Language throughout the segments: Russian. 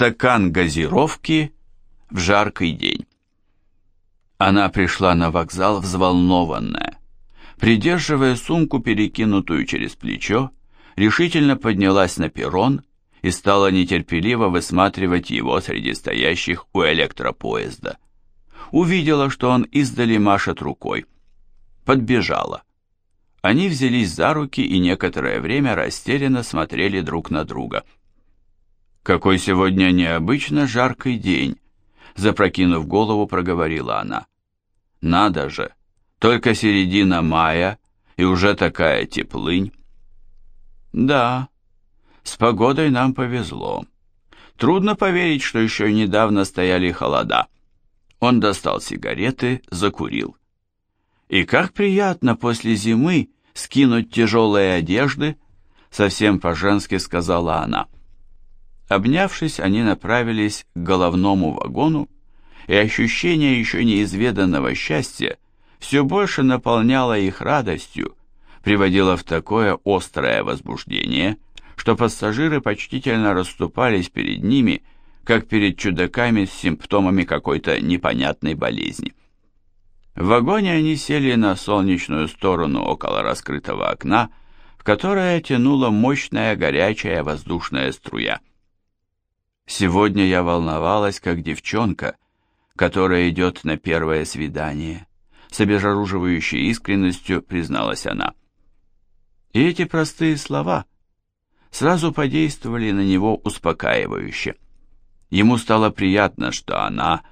Стакан газировки в жаркий день. Она пришла на вокзал взволнованная. Придерживая сумку, перекинутую через плечо, решительно поднялась на перрон и стала нетерпеливо высматривать его среди стоящих у электропоезда. Увидела, что он издали машет рукой. Подбежала. Они взялись за руки и некоторое время растерянно смотрели друг на друга. «Какой сегодня необычно жаркий день!» Запрокинув голову, проговорила она. «Надо же! Только середина мая, и уже такая теплынь!» «Да, с погодой нам повезло. Трудно поверить, что еще недавно стояли холода». Он достал сигареты, закурил. И как приятно после зимы скинуть тяжелые одежды, совсем по-женски сказала она. Обнявшись, они направились к головному вагону, и ощущение еще неизведанного счастья все больше наполняло их радостью, приводило в такое острое возбуждение, что пассажиры почтительно расступались перед ними, как перед чудаками с симптомами какой-то непонятной болезни. В вагоне они сели на солнечную сторону около раскрытого окна, в которое тянула мощная горячая воздушная струя. Сегодня я волновалась, как девчонка, которая идет на первое свидание. С обезоруживающей искренностью призналась она. И эти простые слова сразу подействовали на него успокаивающе. Ему стало приятно, что она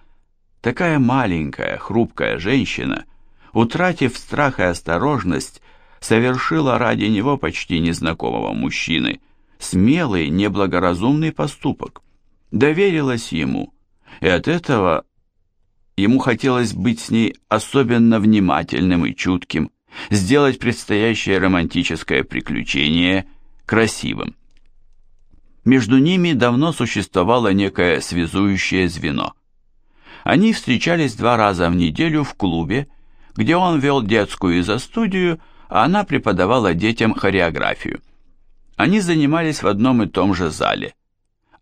Такая маленькая, хрупкая женщина, утратив страх и осторожность, совершила ради него почти незнакомого мужчины смелый, неблагоразумный поступок. Доверилась ему, и от этого ему хотелось быть с ней особенно внимательным и чутким, сделать предстоящее романтическое приключение красивым. Между ними давно существовало некое связующее звено. Они встречались два раза в неделю в клубе, где он вел детскую изо-студию, а она преподавала детям хореографию. Они занимались в одном и том же зале.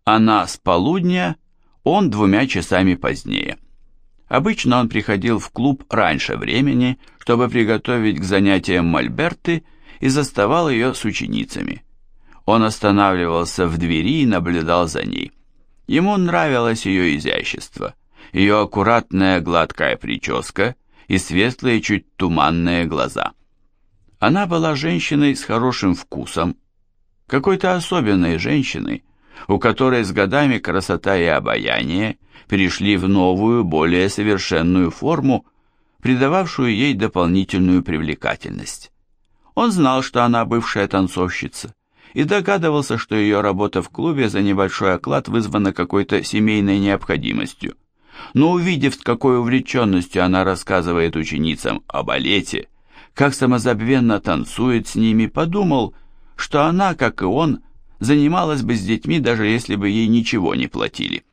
Она с полудня, он двумя часами позднее. Обычно он приходил в клуб раньше времени, чтобы приготовить к занятиям мольберты, и заставал ее с ученицами. Он останавливался в двери и наблюдал за ней. Ему нравилось ее изящество – ее аккуратная гладкая прическа и светлые, чуть туманные глаза. Она была женщиной с хорошим вкусом, какой-то особенной женщиной, у которой с годами красота и обаяние перешли в новую, более совершенную форму, придававшую ей дополнительную привлекательность. Он знал, что она бывшая танцовщица, и догадывался, что ее работа в клубе за небольшой оклад вызвана какой-то семейной необходимостью но увидев, с какой увлеченностью она рассказывает ученицам о балете, как самозабвенно танцует с ними, подумал, что она, как и он, занималась бы с детьми, даже если бы ей ничего не платили.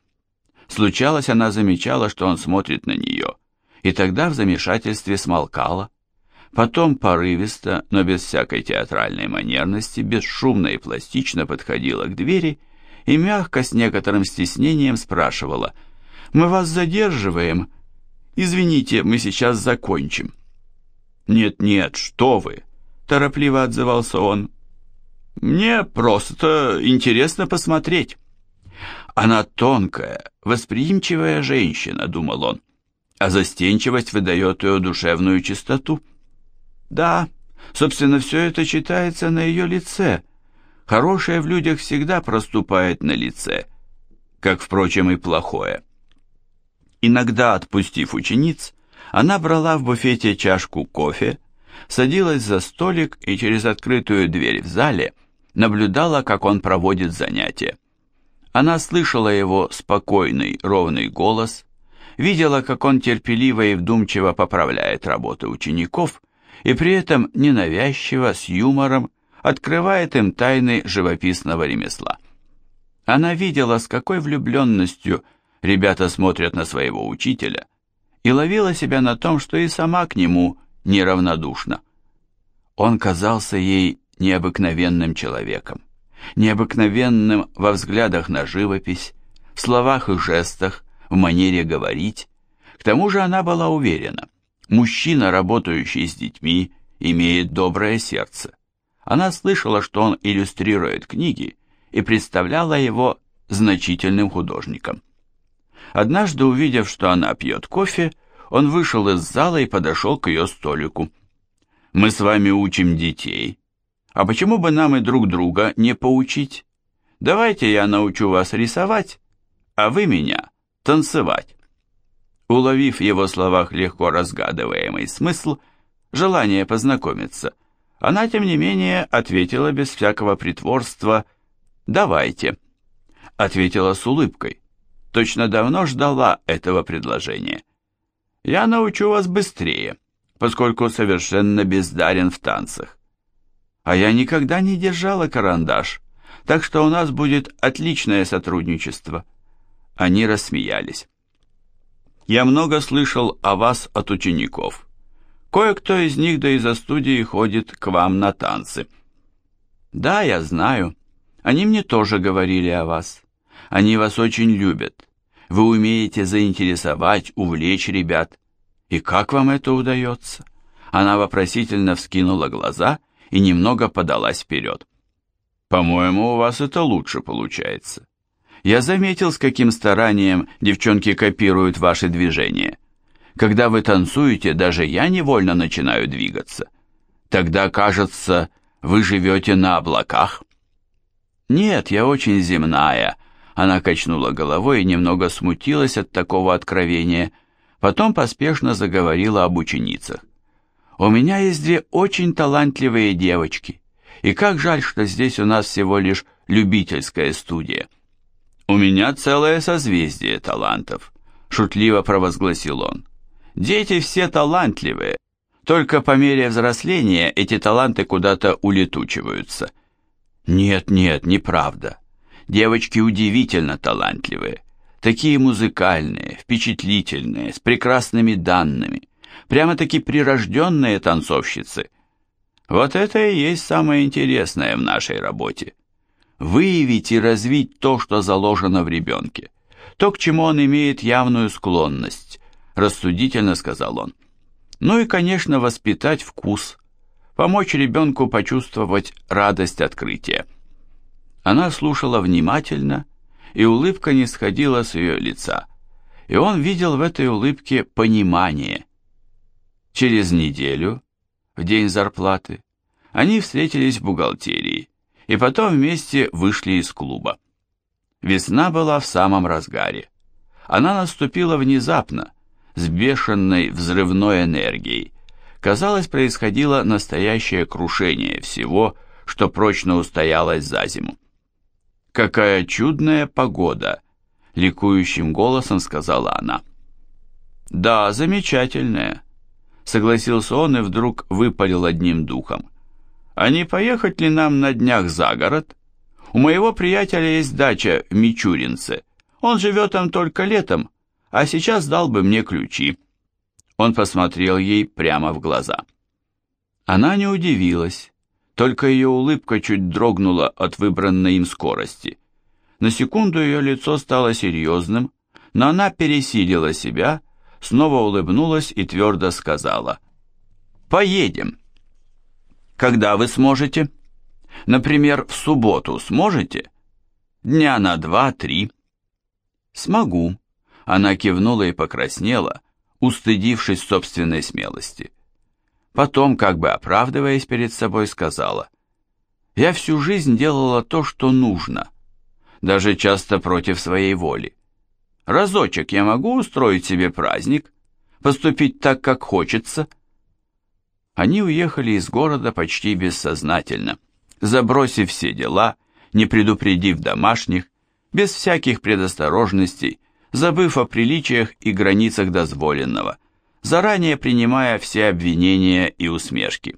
Случалось, она замечала, что он смотрит на нее, и тогда в замешательстве смолкала. Потом порывисто, но без всякой театральной манерности, бесшумно и пластично подходила к двери и мягко, с некоторым стеснением спрашивала – мы вас задерживаем. Извините, мы сейчас закончим». «Нет-нет, что вы!» – торопливо отзывался он. «Мне просто интересно посмотреть». «Она тонкая, восприимчивая женщина», – думал он, «а застенчивость выдает ее душевную чистоту». «Да, собственно, все это читается на ее лице. Хорошее в людях всегда проступает на лице, как, впрочем, и плохое». Иногда, отпустив учениц, она брала в буфете чашку кофе, садилась за столик и через открытую дверь в зале наблюдала, как он проводит занятия. Она слышала его спокойный, ровный голос, видела, как он терпеливо и вдумчиво поправляет работу учеников и при этом ненавязчиво, с юмором, открывает им тайны живописного ремесла. Она видела, с какой влюбленностью ребята смотрят на своего учителя, и ловила себя на том, что и сама к нему неравнодушна. Он казался ей необыкновенным человеком, необыкновенным во взглядах на живопись, в словах и жестах, в манере говорить. К тому же она была уверена, мужчина, работающий с детьми, имеет доброе сердце. Она слышала, что он иллюстрирует книги и представляла его значительным художником. Однажды, увидев, что она пьет кофе, он вышел из зала и подошел к ее столику. «Мы с вами учим детей. А почему бы нам и друг друга не поучить? Давайте я научу вас рисовать, а вы меня танцевать». Уловив в его словах легко разгадываемый смысл, желание познакомиться, она, тем не менее, ответила без всякого притворства «давайте». Ответила с улыбкой. Точно давно ждала этого предложения. «Я научу вас быстрее, поскольку совершенно бездарен в танцах. А я никогда не держала карандаш, так что у нас будет отличное сотрудничество». Они рассмеялись. «Я много слышал о вас от учеников. Кое-кто из них да из-за студии ходит к вам на танцы». «Да, я знаю. Они мне тоже говорили о вас. Они вас очень любят. Вы умеете заинтересовать, увлечь ребят. И как вам это удается?» Она вопросительно вскинула глаза и немного подалась вперед. «По-моему, у вас это лучше получается. Я заметил, с каким старанием девчонки копируют ваши движения. Когда вы танцуете, даже я невольно начинаю двигаться. Тогда, кажется, вы живете на облаках. Нет, я очень земная. Она качнула головой и немного смутилась от такого откровения. Потом поспешно заговорила об ученицах. У меня есть две очень талантливые девочки. И как жаль, что здесь у нас всего лишь любительская студия. «У меня целое созвездие талантов», — шутливо провозгласил он. «Дети все талантливые, только по мере взросления эти таланты куда-то улетучиваются». «Нет, нет, неправда. Девочки удивительно талантливые, такие музыкальные, впечатлительные, с прекрасными данными, прямо-таки прирожденные танцовщицы. Вот это и есть самое интересное в нашей работе выявить и развить то, что заложено в ребенке, то, к чему он имеет явную склонность, рассудительно сказал он. Ну и, конечно, воспитать вкус, помочь ребенку почувствовать радость открытия. Она слушала внимательно, и улыбка не сходила с ее лица, и он видел в этой улыбке понимание. Через неделю, в день зарплаты, они встретились в бухгалтерии, и потом вместе вышли из клуба. Весна была в самом разгаре. Она наступила внезапно, с бешеной взрывной энергией. Казалось, происходило настоящее крушение всего, что прочно устоялось за зиму. «Какая чудная погода!» — ликующим голосом сказала она. «Да, замечательная», — согласился он и вдруг выпалил одним духом. А не поехать ли нам на днях за город? У моего приятеля есть дача в Мичуринце. Он живет там только летом, а сейчас дал бы мне ключи. Он посмотрел ей прямо в глаза. Она не удивилась, только ее улыбка чуть дрогнула от выбранной им скорости. На секунду ее лицо стало серьезным, но она пересилила себя, снова улыбнулась и твердо сказала «Поедем». Когда вы сможете? Например, в субботу сможете? Дня на два-три. Смогу. Она кивнула и покраснела, устыдившись собственной смелости. Потом, как бы оправдываясь перед собой, сказала, «Я всю жизнь делала то, что нужно, даже часто против своей воли. Разочек я могу устроить себе праздник, поступить так, как хочется?» Они уехали из города почти бессознательно, забросив все дела, не предупредив домашних, без всяких предосторожностей, забыв о приличиях и границах дозволенного, заранее принимая все обвинения и усмешки.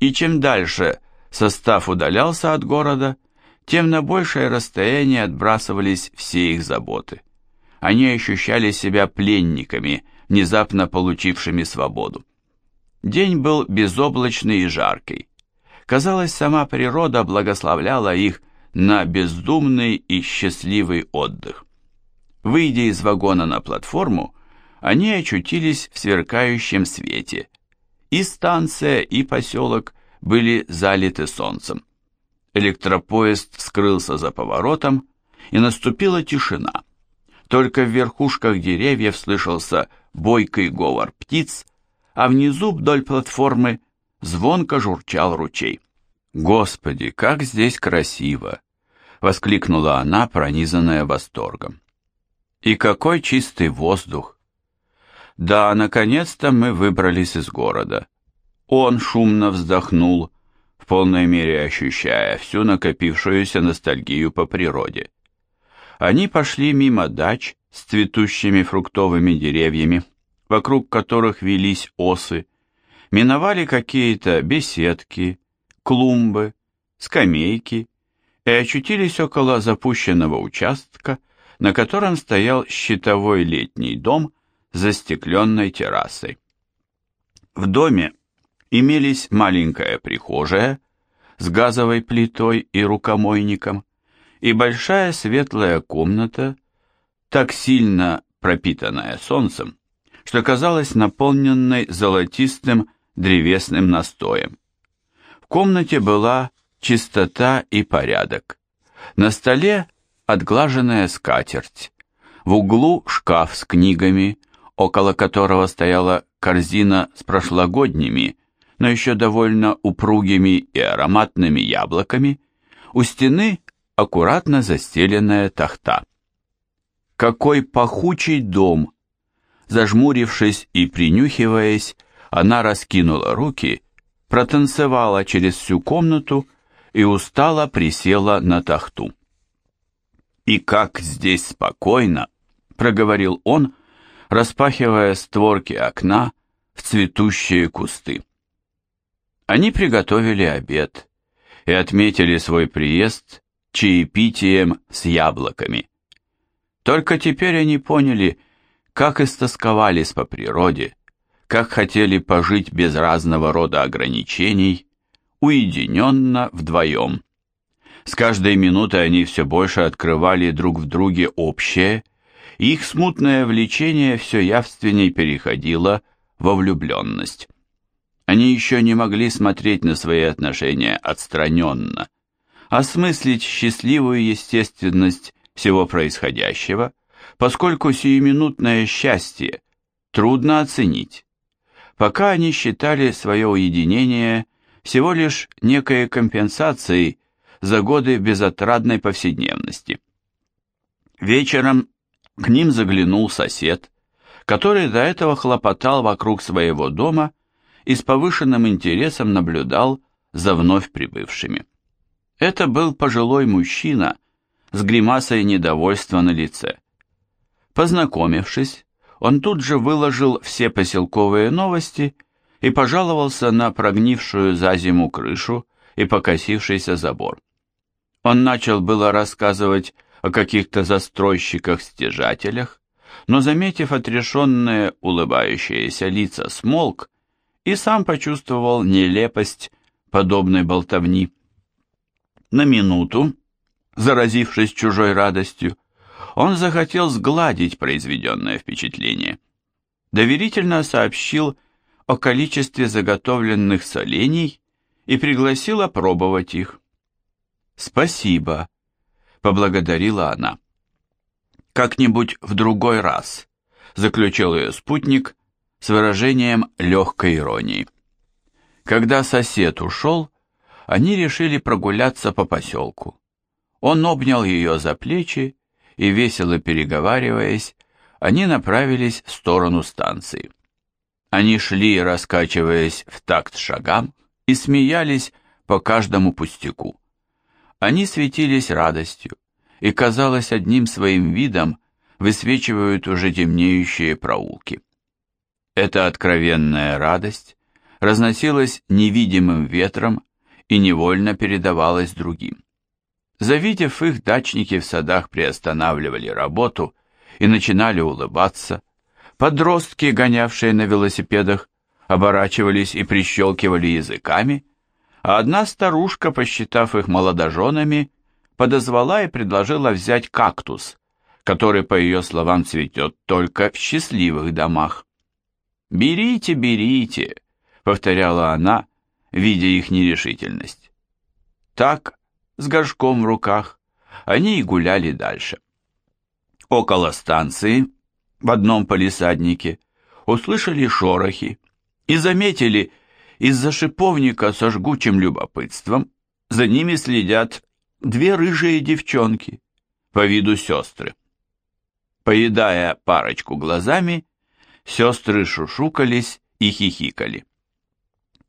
И чем дальше состав удалялся от города, тем на большее расстояние отбрасывались все их заботы. Они ощущали себя пленниками, внезапно получившими свободу. День был безоблачный и жаркий. Казалось, сама природа благословляла их на бездумный и счастливый отдых. Выйдя из вагона на платформу, они очутились в сверкающем свете. И станция, и поселок были залиты солнцем. Электропоезд скрылся за поворотом, и наступила тишина. Только в верхушках деревьев слышался бойкий говор птиц, а внизу вдоль платформы звонко журчал ручей. «Господи, как здесь красиво!» — воскликнула она, пронизанная восторгом. «И какой чистый воздух! Да, наконец-то мы выбрались из города. Он шумно вздохнул, в полной мере ощущая всю накопившуюся ностальгию по природе. Они пошли мимо дач с цветущими фруктовыми деревьями, вокруг которых велись осы, миновали какие-то беседки, клумбы, скамейки и очутились около запущенного участка, на котором стоял щитовой летний дом застекленной террасой. В доме имелись маленькая прихожая с газовой плитой и рукомойником и большая светлая комната, так сильно пропитанная солнцем, что казалась наполненной золотистым древесным настоем. В комнате была чистота и порядок. На столе отглаженная скатерть, в углу шкаф с книгами, около которого стояла корзина с прошлогодними, но еще довольно упругими и ароматными яблоками, у стены аккуратно застеленная тахта. Какой пахучий дом! Зажмурившись и принюхиваясь, она раскинула руки, протанцевала через всю комнату и устало присела на тахту. «И как здесь спокойно!» — проговорил он, распахивая створки окна в цветущие кусты. Они приготовили обед и отметили свой приезд чаепитием с яблоками. Только теперь они поняли, как истосковались по природе, как хотели пожить без разного рода ограничений, уединенно вдвоем. С каждой минутой они все больше открывали друг в друге общее – их смутное влечение все явственней переходило во влюбленность. Они еще не могли смотреть на свои отношения отстраненно, осмыслить счастливую естественность всего происходящего, поскольку сиюминутное счастье трудно оценить. Пока они считали свое уединение всего лишь некой компенсацией за годы безотрадной повседневности. Вечером к ним заглянул сосед, который до этого хлопотал вокруг своего дома и с повышенным интересом наблюдал за вновь прибывшими. Это был пожилой мужчина с гримасой недовольства на лице. Познакомившись, он тут же выложил все поселковые новости и пожаловался на прогнившую за зиму крышу и покосившийся забор. Он начал было рассказывать о каких-то застройщиках-стяжателях, но, заметив отрешенные улыбающиеся лица, смолк и сам почувствовал нелепость подобной болтовни. На минуту, заразившись чужой радостью, он захотел сгладить произведенное впечатление. Доверительно сообщил о количестве заготовленных солений и пригласил опробовать их. «Спасибо», поблагодарила она. «Как-нибудь в другой раз», — заключил ее спутник с выражением легкой иронии. Когда сосед ушел, они решили прогуляться по поселку. Он обнял ее за плечи, и, весело переговариваясь, они направились в сторону станции. Они шли, раскачиваясь в такт шагам, и смеялись по каждому пустяку. Они светились радостью, и, казалось, одним своим видом высвечивают уже темнеющие проулки. Эта откровенная радость разносилась невидимым ветром и невольно передавалась другим. Завидев их, дачники в садах приостанавливали работу и начинали улыбаться. Подростки, гонявшие на велосипедах, оборачивались и прищелкивали языками, а одна старушка, посчитав их молодоженами, подозвала и предложила взять кактус, который, по ее словам, цветет только в счастливых домах. «Берите, берите», — повторяла она, видя их нерешительность. Так, с горшком в руках, они и гуляли дальше. Около станции, в одном полисаднике, услышали шорохи и заметили, из-за шиповника со жгучим любопытством за ними следят две рыжие девчонки, по виду сестры. Поедая парочку глазами, сестры шушукались и хихикали.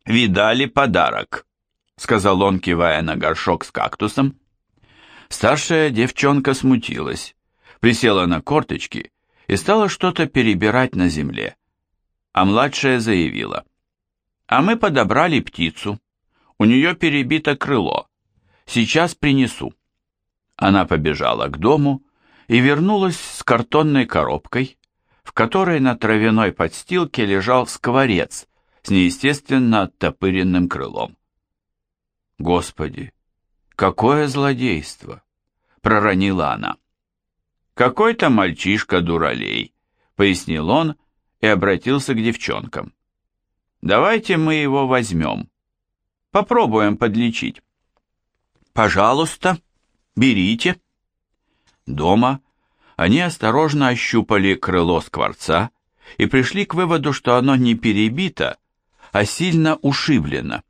«Видали подарок», — сказал он, кивая на горшок с кактусом. Старшая девчонка смутилась, присела на корточки и стала что-то перебирать на земле, а младшая заявила. «А мы подобрали птицу. У нее перебито крыло. Сейчас принесу». Она побежала к дому и вернулась с картонной коробкой, в которой на травяной подстилке лежал скворец с неестественно оттопыренным крылом. «Господи, какое злодейство!» — проронила она. «Какой-то мальчишка-дуралей», — пояснил он и обратился к девчонкам. «Давайте мы его возьмем. Попробуем подлечить». «Пожалуйста», Берите. Дома они осторожно ощупали крыло скворца и пришли к выводу, что оно не перебито, а сильно ушиблено.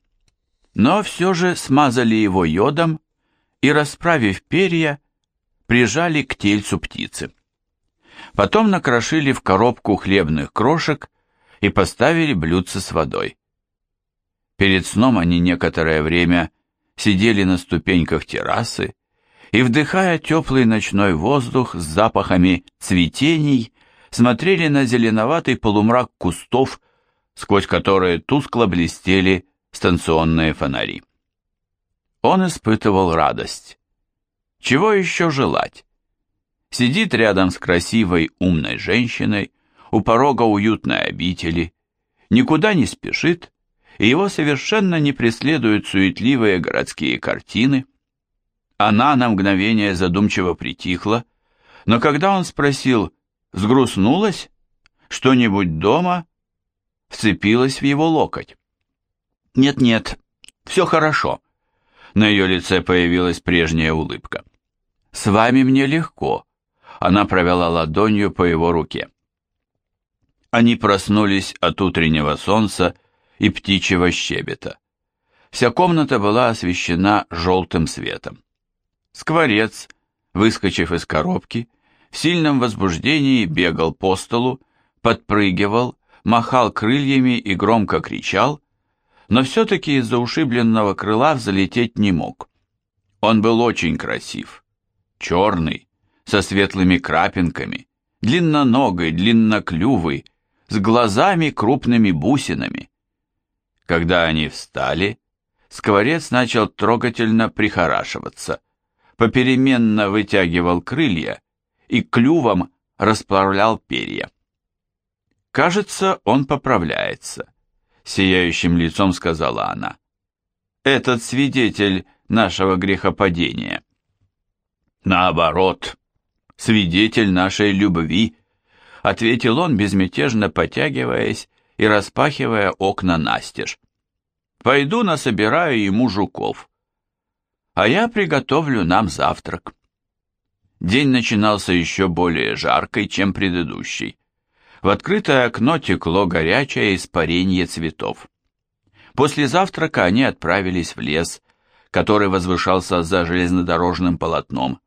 Но все же смазали его йодом и, расправив перья, прижали к тельцу птицы. Потом накрошили в коробку хлебных крошек и поставили блюдце с водой. Перед сном они некоторое время сидели на ступеньках террасы и, вдыхая теплый ночной воздух с запахами цветений, смотрели на зеленоватый полумрак кустов, сквозь которые тускло блестели станционные фонари. Он испытывал радость. Чего еще желать? Сидит рядом с красивой, умной женщиной, у порога уютной обители, никуда не спешит, и его совершенно не преследуют суетливые городские картины – она на мгновение задумчиво притихла, но когда он спросил, сгрустнулась? Что-нибудь дома? Вцепилась в его локоть. Нет-нет, все хорошо. На ее лице появилась прежняя улыбка. С вами мне легко. Она провела ладонью по его руке. Они проснулись от утреннего солнца и птичьего щебета. Вся комната была освещена желтым светом. Скворец, выскочив из коробки, в сильном возбуждении бегал по столу, подпрыгивал, махал крыльями и громко кричал, но все-таки из-за ушибленного крыла взлететь не мог. Он был очень красив, черный, со светлыми крапинками, длинноногой, длинноклювый, с глазами крупными бусинами. Когда они встали, скворец начал трогательно прихорашиваться – попеременно вытягивал крылья и клювом расправлял перья. «Кажется, он поправляется», — сияющим лицом сказала она. «Этот свидетель нашего грехопадения». «Наоборот, свидетель нашей любви», — ответил он, безмятежно потягиваясь и распахивая окна настежь. «Пойду насобираю ему жуков а я приготовлю нам завтрак. День начинался еще более жаркой, чем предыдущий. В открытое окно текло горячее испарение цветов. После завтрака они отправились в лес, который возвышался за железнодорожным полотном,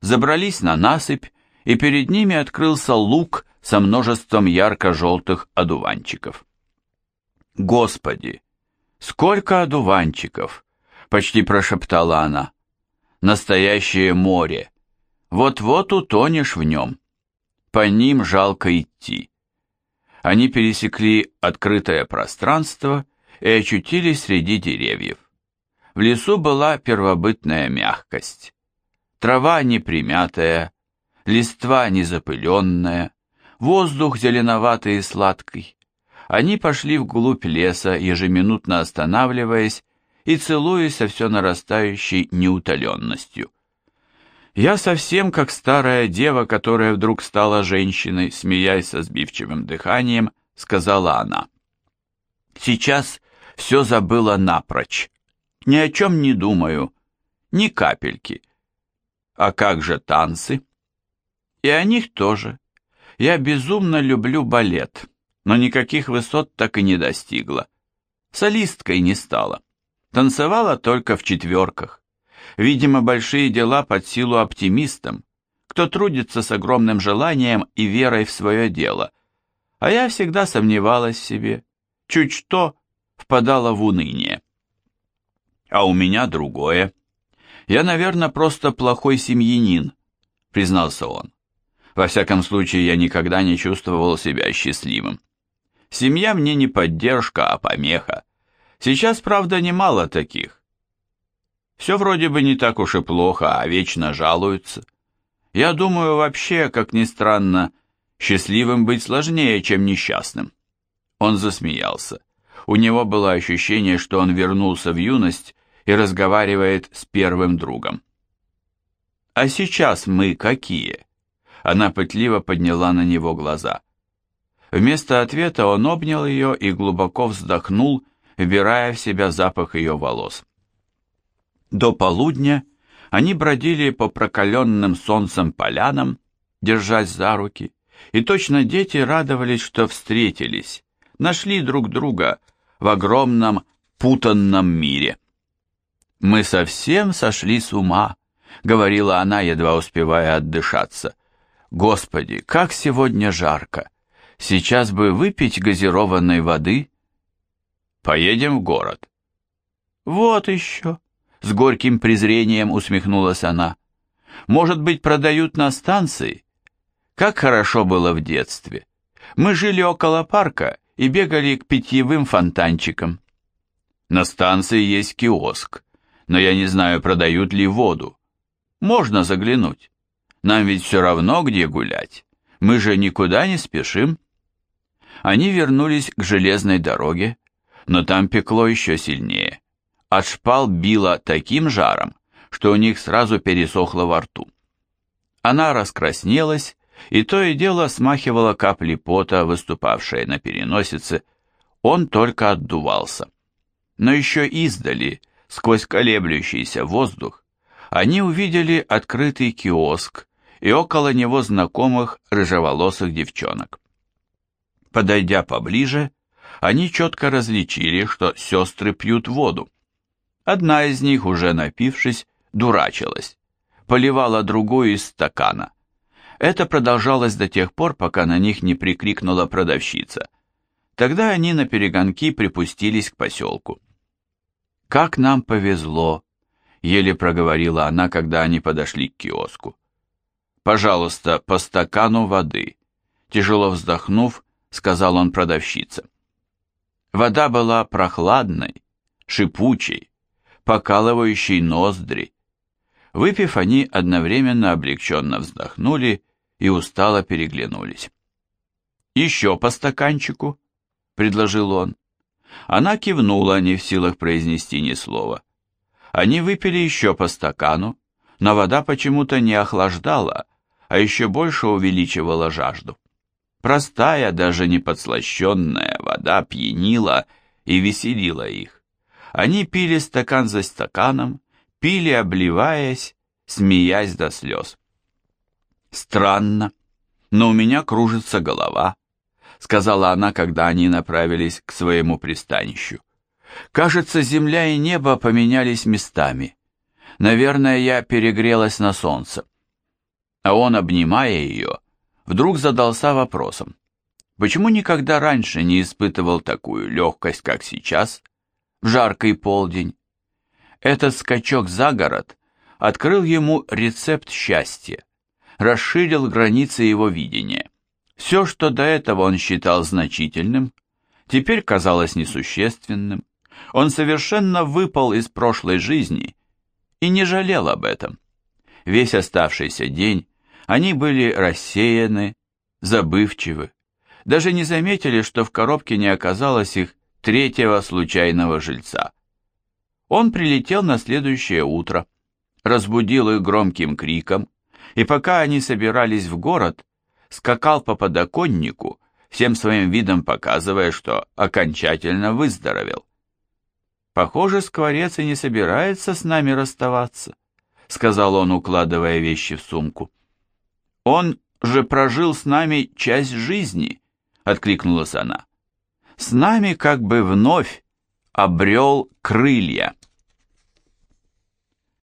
забрались на насыпь, и перед ними открылся луг со множеством ярко-желтых одуванчиков. Господи, сколько одуванчиков! почти прошептала она. Настоящее море. Вот-вот утонешь в нем. По ним жалко идти. Они пересекли открытое пространство и очутились среди деревьев. В лесу была первобытная мягкость. Трава непримятая, листва незапыленная, воздух зеленоватый и сладкий. Они пошли вглубь леса, ежеминутно останавливаясь и целуясь со все нарастающей неутоленностью. Я совсем как старая дева, которая вдруг стала женщиной, смеясь со сбивчивым дыханием, сказала она. Сейчас все забыла напрочь. Ни о чем не думаю, ни капельки. А как же танцы? И о них тоже. Я безумно люблю балет, но никаких высот так и не достигла. Солисткой не стала. Танцевала только в четверках. Видимо, большие дела под силу оптимистам, кто трудится с огромным желанием и верой в свое дело. А я всегда сомневалась в себе. Чуть что, впадала в уныние. А у меня другое. Я, наверное, просто плохой семьянин, признался он. Во всяком случае, я никогда не чувствовал себя счастливым. Семья мне не поддержка, а помеха. Сейчас, правда, немало таких. Все вроде бы не так уж и плохо, а вечно жалуются. Я думаю, вообще, как ни странно, счастливым быть сложнее, чем несчастным. Он засмеялся. У него было ощущение, что он вернулся в юность и разговаривает с первым другом. «А сейчас мы какие?» Она пытливо подняла на него глаза. Вместо ответа он обнял ее и глубоко вздохнул, вбирая в себя запах ее волос. До полудня они бродили по прокаленным солнцем полянам, держась за руки, и точно дети радовались, что встретились, нашли друг друга в огромном путанном мире. «Мы совсем сошли с ума», — говорила она, едва успевая отдышаться. Господи, как сегодня жарко! Сейчас бы выпить газированной воды. Поедем в город. Вот еще, с горьким презрением усмехнулась она. Может быть, продают на станции? Как хорошо было в детстве. Мы жили около парка и бегали к питьевым фонтанчикам. На станции есть киоск, но я не знаю, продают ли воду. Можно заглянуть. Нам ведь все равно, где гулять. Мы же никуда не спешим. Они вернулись к железной дороге, но там пекло еще сильнее. От шпал било таким жаром, что у них сразу пересохло во рту. Она раскраснелась и то и дело смахивала капли пота, выступавшие на переносице. Он только отдувался. Но еще издали, сквозь колеблющийся воздух, они увидели открытый киоск, и около него знакомых рыжеволосых девчонок. Подойдя поближе, они четко различили, что сестры пьют воду. Одна из них, уже напившись, дурачилась, поливала другую из стакана. Это продолжалось до тех пор, пока на них не прикрикнула продавщица. Тогда они на перегонки припустились к поселку. «Как нам повезло!» — еле проговорила она, когда они подошли к киоску. «Пожалуйста, по стакану воды», — тяжело вздохнув, сказал он продавщице. Вода была прохладной, шипучей, покалывающей ноздри. Выпив, они одновременно облегченно вздохнули и устало переглянулись. «Еще по стаканчику», — предложил он. Она кивнула, не в силах произнести ни слова. Они выпили еще по стакану, но вода почему-то не охлаждала, а еще больше увеличивала жажду. Простая, даже не подслащенная вода пьянила и веселила их. Они пили стакан за стаканом, пили, обливаясь, смеясь до слез. «Странно, но у меня кружится голова», — сказала она, когда они направились к своему пристанищу. «Кажется, земля и небо поменялись местами. Наверное, я перегрелась на солнце а он, обнимая ее, вдруг задался вопросом, почему никогда раньше не испытывал такую легкость, как сейчас, жаркий полдень. Этот скачок за город открыл ему рецепт счастья, расширил границы его видения. Все, что до этого он считал значительным, теперь казалось несущественным. Он совершенно выпал из прошлой жизни и не жалел об этом. Весь оставшийся день они были рассеяны, забывчивы, даже не заметили, что в коробке не оказалось их третьего случайного жильца. Он прилетел на следующее утро, разбудил их громким криком, и пока они собирались в город, скакал по подоконнику, всем своим видом показывая, что окончательно выздоровел. «Похоже, скворец и не собирается с нами расставаться», — сказал он, укладывая вещи в сумку. «Он же прожил с нами часть жизни», — откликнулась она. «С нами как бы вновь обрел крылья».